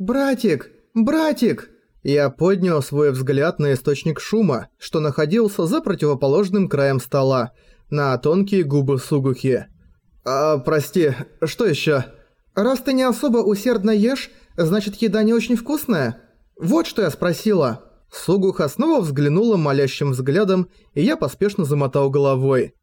«Братик! Братик!» Я поднял свой взгляд на источник шума, что находился за противоположным краем стола, на тонкие губы Сугухи. «А, прости, что ещё?» «Раз ты не особо усердно ешь, значит еда не очень вкусная?» «Вот что я спросила». Сугуха снова взглянула молящим взглядом, и я поспешно замотал головой.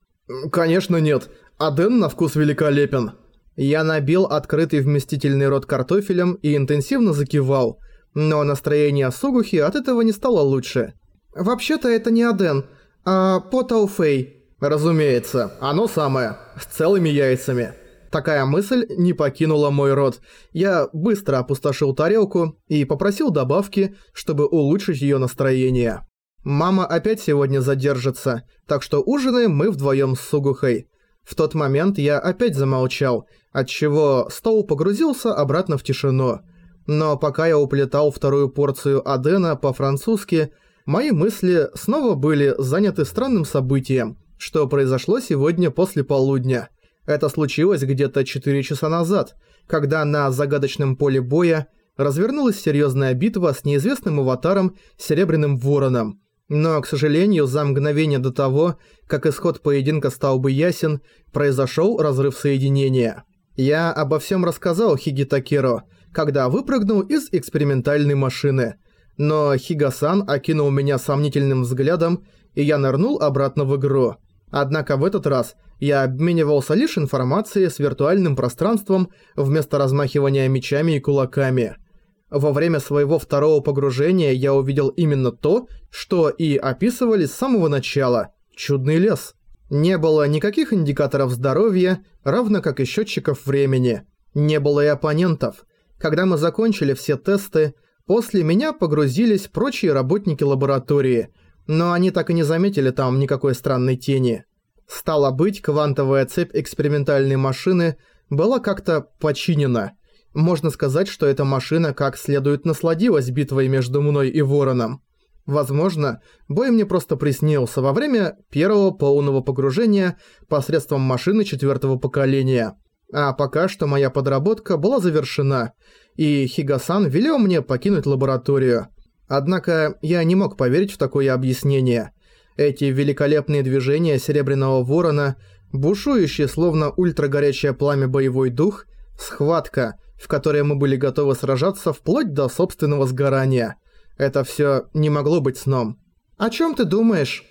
«Конечно нет. Аден на вкус великолепен». Я набил открытый вместительный рот картофелем и интенсивно закивал, но настроение Сугухи от этого не стало лучше. «Вообще-то это не Аден, а Потауфей». «Разумеется, оно самое, с целыми яйцами». Такая мысль не покинула мой рот. Я быстро опустошил тарелку и попросил добавки, чтобы улучшить её настроение. Мама опять сегодня задержится, так что ужинаем мы вдвоем с Сугухой. В тот момент я опять замолчал, отчего стол погрузился обратно в тишину. Но пока я уплетал вторую порцию Адена по-французски, мои мысли снова были заняты странным событием, что произошло сегодня после полудня. Это случилось где-то 4 часа назад, когда на загадочном поле боя развернулась серьезная битва с неизвестным аватаром Серебряным Вороном – но, к сожалению, за мгновение до того, как исход поединка стал бы ясен, произошел разрыв соединения. Я обо всем рассказал Хигитакиро, когда выпрыгнул из экспериментальной машины. Но Хигасан окинул меня сомнительным взглядом, и я нырнул обратно в игру. Однако в этот раз я обменивался лишь информацией с виртуальным пространством вместо размахивания мечами и кулаками – во время своего второго погружения я увидел именно то, что и описывали с самого начала – чудный лес. Не было никаких индикаторов здоровья, равно как и счетчиков времени. Не было и оппонентов. Когда мы закончили все тесты, после меня погрузились прочие работники лаборатории, но они так и не заметили там никакой странной тени. Стало быть, квантовая цепь экспериментальной машины была как-то починена – можно сказать, что эта машина как следует насладилась битвой между мной и Вороном. Возможно, бой мне просто приснился во время первого полного погружения посредством машины четвертого поколения. А пока что моя подработка была завершена, и Хигасан велел мне покинуть лабораторию. Однако я не мог поверить в такое объяснение. Эти великолепные движения Серебряного Ворона, бушующие словно ультрагорячее пламя боевой дух, схватка – в которой мы были готовы сражаться вплоть до собственного сгорания. Это всё не могло быть сном. «О чём ты думаешь?»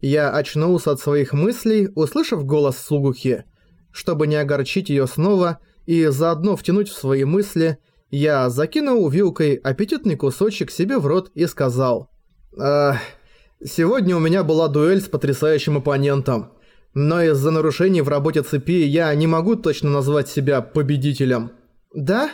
Я очнулся от своих мыслей, услышав голос Сугухи. Чтобы не огорчить её снова и заодно втянуть в свои мысли, я закинул вилкой аппетитный кусочек себе в рот и сказал. «Ах, сегодня у меня была дуэль с потрясающим оппонентом. Но из-за нарушений в работе цепи я не могу точно назвать себя победителем». «Да?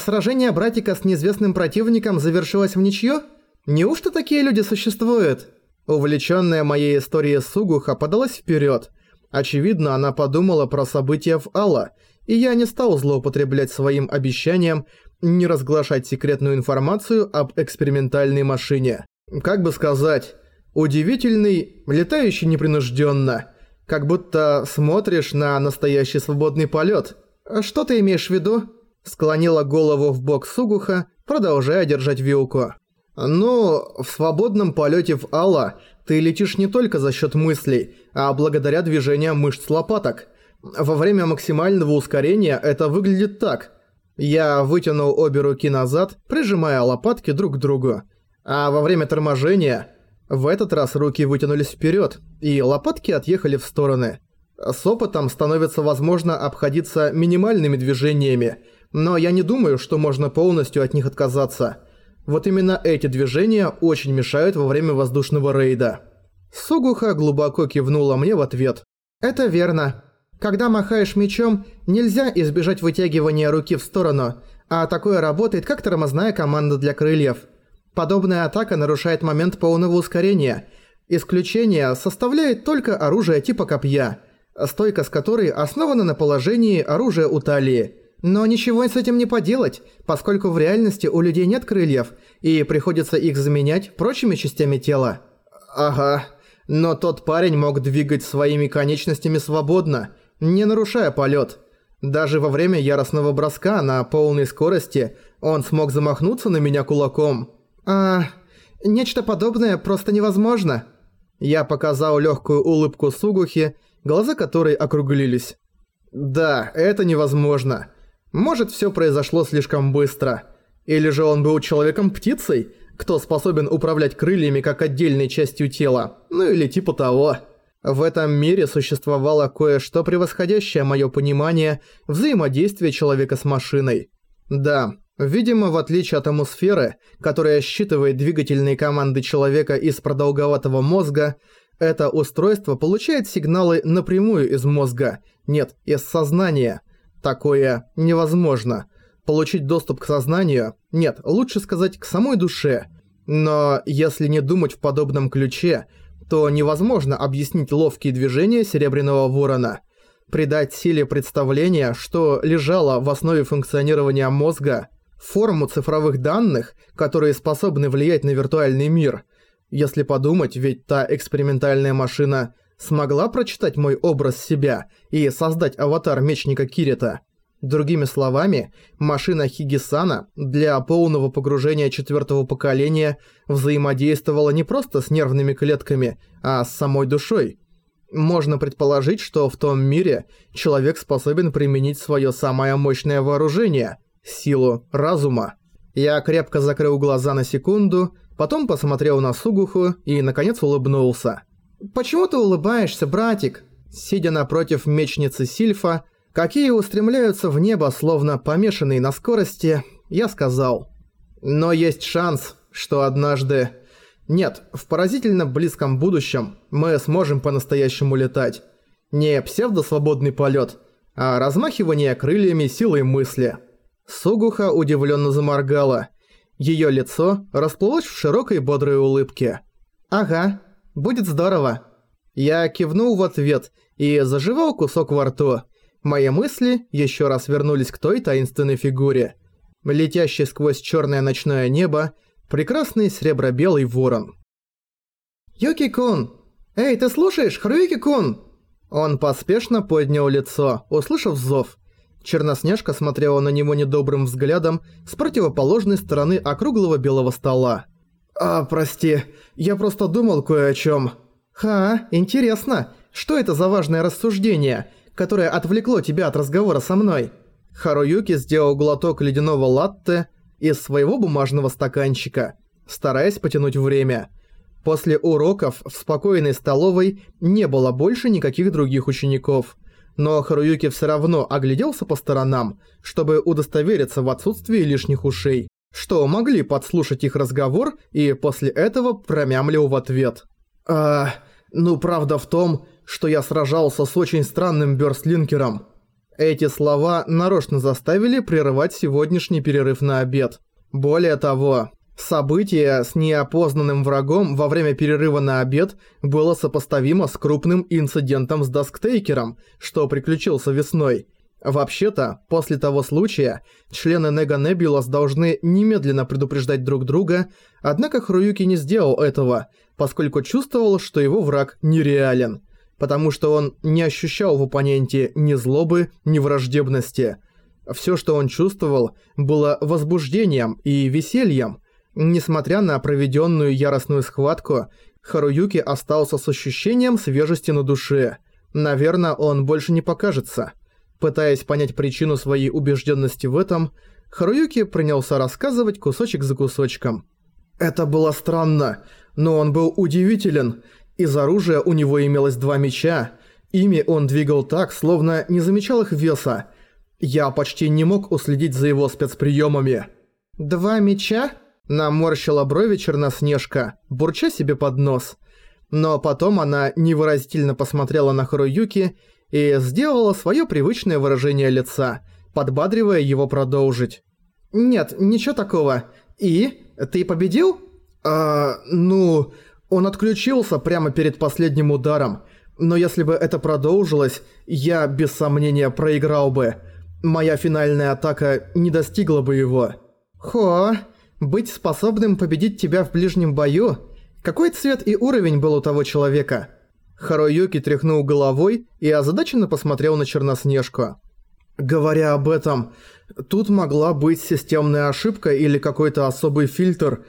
Сражение братика с неизвестным противником завершилось в ничью? Неужто такие люди существуют?» Увлечённая моей историей Сугуха подалась вперёд. Очевидно, она подумала про события в Алла, и я не стал злоупотреблять своим обещанием не разглашать секретную информацию об экспериментальной машине. Как бы сказать, удивительный, летающий непринужденно, как будто смотришь на настоящий свободный полет. Что ты имеешь в виду? Склонила голову в бок Сугуха, продолжая держать вилку. «Ну, в свободном полете в Алла ты летишь не только за счет мыслей, а благодаря движениям мышц лопаток. Во время максимального ускорения это выглядит так. Я вытянул обе руки назад, прижимая лопатки друг к другу. А во время торможения... В этот раз руки вытянулись вперед, и лопатки отъехали в стороны. С опытом становится возможно обходиться минимальными движениями – но я не думаю, что можно полностью от них отказаться. Вот именно эти движения очень мешают во время воздушного рейда. Сугуха глубоко кивнула мне в ответ. «Это верно. Когда махаешь мечом, нельзя избежать вытягивания руки в сторону, а такое работает как тормозная команда для крыльев. Подобная атака нарушает момент полного ускорения. Исключение составляет только оружие типа копья, стойка с которой основана на положении оружия у талии – но ничего с этим не поделать, поскольку в реальности у людей нет крыльев, и приходится их заменять прочими частями тела. Ага, но тот парень мог двигать своими конечностями свободно, не нарушая полет. Даже во время яростного броска на полной скорости он смог замахнуться на меня кулаком. А, нечто подобное просто невозможно. Я показал легкую улыбку Сугухи, глаза которой округлились. Да, это невозможно. Может, все произошло слишком быстро. Или же он был человеком-птицей, кто способен управлять крыльями как отдельной частью тела, ну или типа того. В этом мире существовало кое-что превосходящее мое понимание взаимодействия человека с машиной. Да, видимо, в отличие от атмосферы, которая считывает двигательные команды человека из продолговатого мозга, это устройство получает сигналы напрямую из мозга, нет, из сознания. Такое невозможно. Получить доступ к сознанию, нет, лучше сказать к самой душе. Но если не думать в подобном ключе – то невозможно объяснить ловкие движения Серебряного Ворона. Придать силе представления, что лежало в основе функционирования мозга, форму цифровых данных, которые способны влиять на виртуальный мир. Если подумать, ведь та экспериментальная машина смогла прочитать мой образ себя и создать аватар Мечника Кирита. Другими словами, машина Хигисана для полного погружения четвертого поколения взаимодействовала не просто с нервными клетками, а с самой душой. Можно предположить, что в том мире человек способен применить свое самое мощное вооружение – силу разума. Я крепко закрыл глаза на секунду, потом посмотрел на Сугуху и, наконец, улыбнулся. «Почему ты улыбаешься, братик?» Сидя напротив мечницы Сильфа, какие устремляются в небо, словно помешанные на скорости, я сказал. Но есть шанс, что однажды... Нет, в поразительно близком будущем мы сможем по-настоящему летать. Не псевдосвободный полет, а размахивание крыльями силой мысли. Сугуха удивленно заморгала. Ее лицо расплылось в широкой бодрой улыбке. «Ага, будет здорово». Я кивнул в ответ и заживал кусок во рту. Мои мысли еще раз вернулись к той таинственной фигуре. Летящий сквозь черное ночное небо, прекрасный сребро-белый ворон. «Юки-кун! Эй, ты слушаешь, Харуюки-кун?» Он поспешно поднял лицо, услышав зов. Черноснежка смотрела на него недобрым взглядом с противоположной стороны округлого белого стола. «А, прости, я просто думал кое о чем. «Ха, интересно, что это за важное рассуждение? которое отвлекло тебя от разговора со мной». Харуюки сделал глоток ледяного латте из своего бумажного стаканчика, стараясь потянуть время. После уроков в спокойной столовой не было больше никаких других учеников. Но Харуюки все равно огляделся по сторонам, чтобы удостовериться в отсутствии лишних ушей, что могли подслушать их разговор и после этого промямлил в ответ. «А, ну правда в том, что я сражался с очень странным бёрстлинкером. Эти слова нарочно заставили прерывать сегодняшний перерыв на обед. Более того, событие с неопознанным врагом во время перерыва на обед было сопоставимо с крупным инцидентом с Дасктейкером, что приключился весной. Вообще-то, после того случая, члены Нега Небулас должны немедленно предупреждать друг друга, однако Хруюки не сделал этого, поскольку чувствовал, что его враг нереален потому что он не ощущал в оппоненте ни злобы, ни враждебности. Все, что он чувствовал, было возбуждением и весельем. Несмотря на проведенную яростную схватку, Харуюки остался с ощущением свежести на душе. Наверное, он больше не покажется. Пытаясь понять причину своей убежденности в этом, Харуюки принялся рассказывать кусочек за кусочком. «Это было странно, но он был удивителен. Из оружия у него имелось два меча. Ими он двигал так, словно не замечал их веса. Я почти не мог уследить за его спецприемами. «Два меча?» – наморщила брови Черноснежка, бурча себе под нос. Но потом она невыразительно посмотрела на Харуюки и сделала свое привычное выражение лица, подбадривая его продолжить. «Нет, ничего такого. И? Ты победил?» «А, ну...» Он отключился прямо перед последним ударом, но если бы это продолжилось, я без сомнения проиграл бы. Моя финальная атака не достигла бы его. Хо, быть способным победить тебя в ближнем бою? Какой цвет и уровень был у того человека? Харуюки тряхнул головой и озадаченно посмотрел на Черноснежку. Говоря об этом, тут могла быть системная ошибка или какой-то особый фильтр.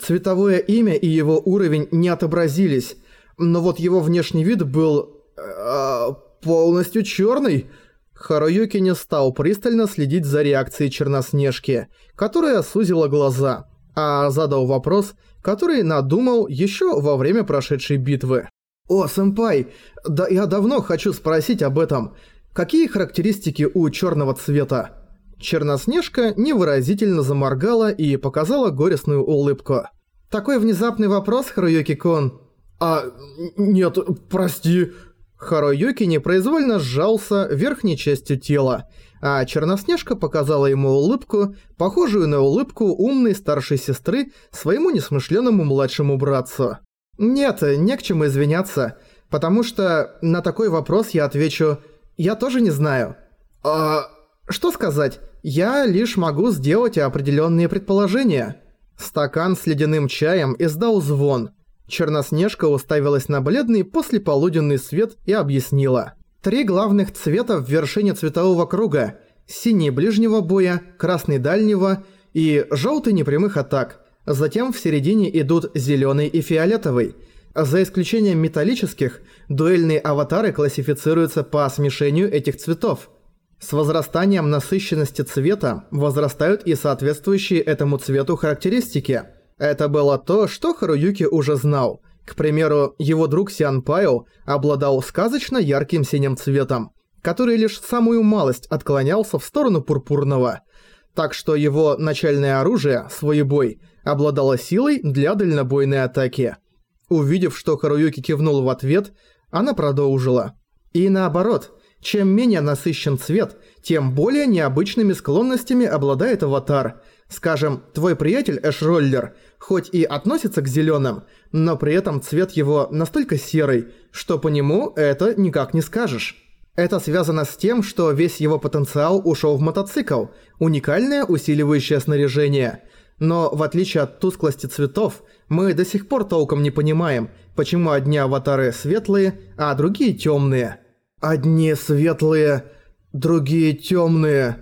Цветовое имя и его уровень не отобразились, но вот его внешний вид был... Э, полностью черный. Харуюки не стал пристально следить за реакцией Черноснежки, которая сузила глаза, а задал вопрос, который надумал еще во время прошедшей битвы. «О, сэмпай, да я давно хочу спросить об этом. Какие характеристики у черного цвета? Черноснежка невыразительно заморгала и показала горестную улыбку. Такой внезапный вопрос, Харуюки-кун. А, нет, прости. Харуюки непроизвольно сжался верхней частью тела, а Черноснежка показала ему улыбку, похожую на улыбку умной старшей сестры своему несмышленному младшему братцу. Нет, не к чему извиняться, потому что на такой вопрос я отвечу я тоже не знаю. А что сказать? Я лишь могу сделать определенные предположения. Стакан с ледяным чаем издал звон. Черноснежка уставилась на бледный послеполуденный свет и объяснила. Три главных цвета в вершине цветового круга. Синий ближнего боя, красный дальнего и желтый непрямых атак. Затем в середине идут зеленый и фиолетовый – за исключением металлических, дуэльные аватары классифицируются по смешению этих цветов. С возрастанием насыщенности цвета возрастают и соответствующие этому цвету характеристики. Это было то, что Харуюки уже знал. К примеру, его друг Сиан Пайо обладал сказочно ярким синим цветом, который лишь самую малость отклонялся в сторону пурпурного. Так что его начальное оружие, своебой, обладало силой для дальнобойной атаки – Увидев, что Харуюки кивнул в ответ, она продолжила. И наоборот, чем менее насыщен цвет, тем более необычными склонностями обладает аватар. Скажем, твой приятель Эшроллер, хоть и относится к зеленым, но при этом цвет его настолько серый, что по нему это никак не скажешь. Это связано с тем, что весь его потенциал ушел в мотоцикл, уникальное усиливающее снаряжение. Но в отличие от тусклости цветов, мы до сих пор толком не понимаем, почему одни аватары светлые, а другие темные. Одни светлые, другие темные.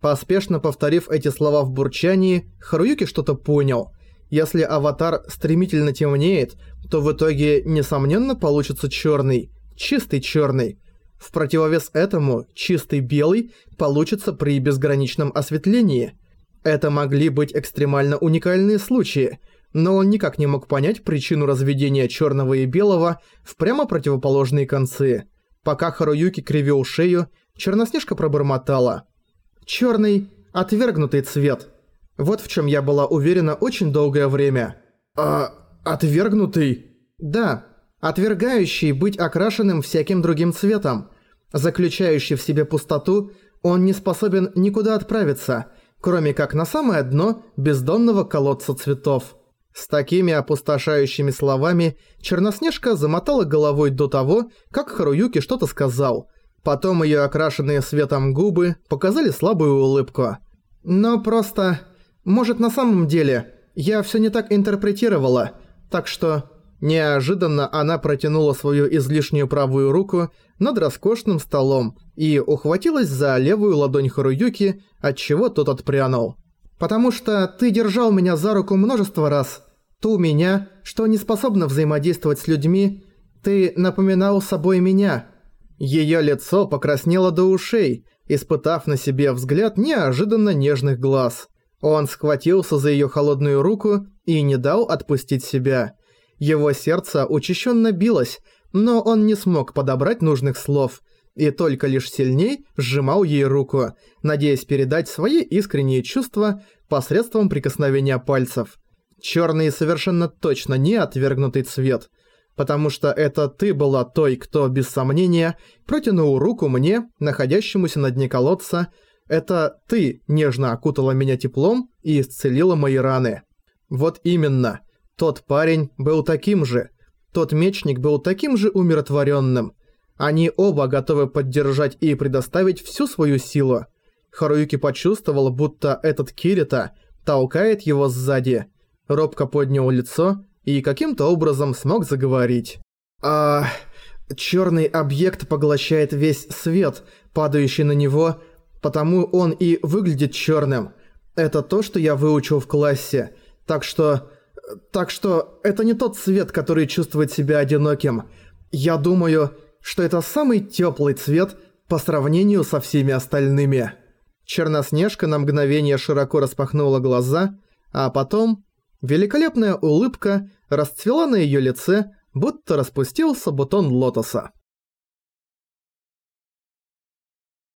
Поспешно повторив эти слова в бурчании, Харуюки что-то понял. Если аватар стремительно темнеет, то в итоге, несомненно, получится черный, чистый черный. В противовес этому, чистый белый получится при безграничном осветлении. Это могли быть экстремально уникальные случаи – но он никак не мог понять причину разведения черного и белого в прямо противоположные концы. Пока Харуюки кривил шею, Черноснежка пробормотала. Черный, отвергнутый цвет. Вот в чем я была уверена очень долгое время. А... отвергнутый? Да, отвергающий быть окрашенным всяким другим цветом. Заключающий в себе пустоту, он не способен никуда отправиться, кроме как на самое дно бездонного колодца цветов. С такими опустошающими словами Черноснежка замотала головой до того, как Харуюки что-то сказал. Потом её окрашенные светом губы показали слабую улыбку. Но просто... Может, на самом деле, я всё не так интерпретировала, так что... Неожиданно она протянула свою излишнюю правую руку над роскошным столом и ухватилась за левую ладонь Харуюки, отчего тот отпрянул. «Потому что ты держал меня за руку множество раз», Ту меня, что не способна взаимодействовать с людьми, ты напоминал собой меня». Её лицо покраснело до ушей, испытав на себе взгляд неожиданно нежных глаз. Он схватился за её холодную руку и не дал отпустить себя. Его сердце учащенно билось, но он не смог подобрать нужных слов и только лишь сильней сжимал ей руку, надеясь передать свои искренние чувства посредством прикосновения пальцев. Черный совершенно точно не отвергнутый цвет, потому что это ты была той, кто, без сомнения, протянул руку мне, находящемуся на дне колодца. Это ты нежно окутала меня теплом и исцелила мои раны. Вот именно. Тот парень был таким же. Тот мечник был таким же умиротворенным. Они оба готовы поддержать и предоставить всю свою силу. Харуюки почувствовал, будто этот Кирита толкает его сзади – робко поднял лицо и каким-то образом смог заговорить. «А... Чёрный объект поглощает весь свет, падающий на него, потому он и выглядит черным. Это то, что я выучил в классе. Так что... Так что это не тот цвет, который чувствует себя одиноким. Я думаю, что это самый теплый цвет по сравнению со всеми остальными. Черноснежка на мгновение широко распахнула глаза, а потом великолепная улыбка расцвела на ее лице, будто распустился бутон лотоса.